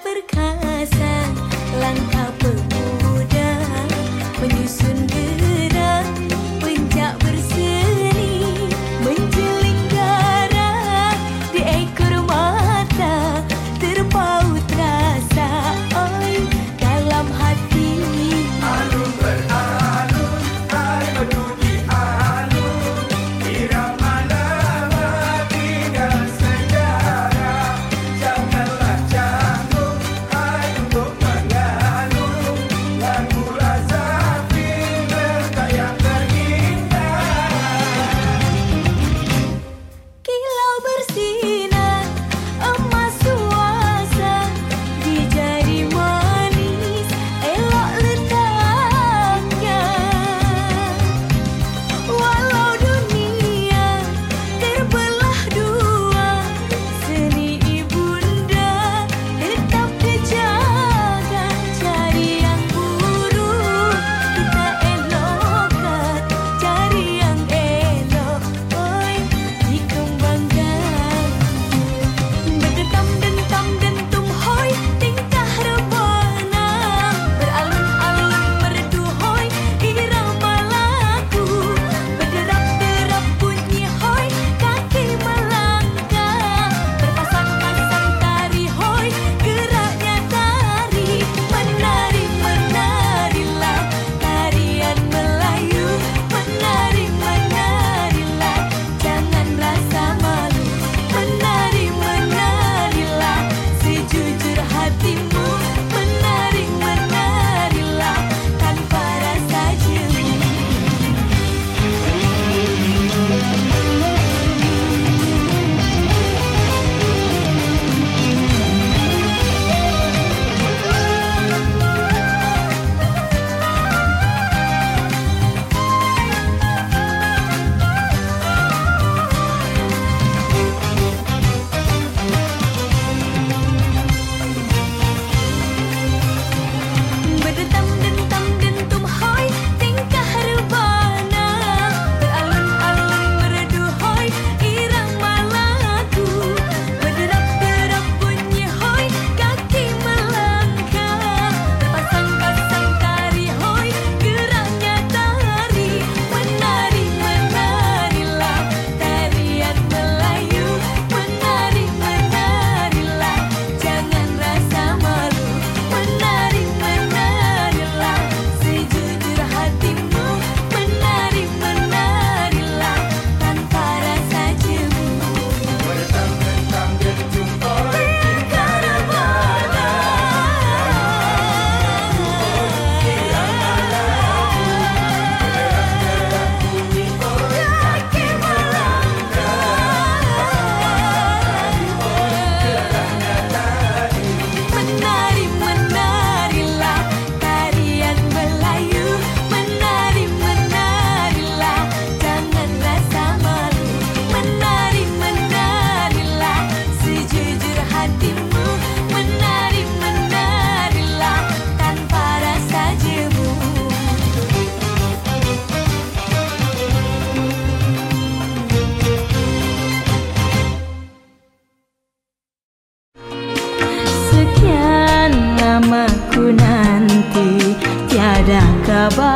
perkasa Langkah Baba.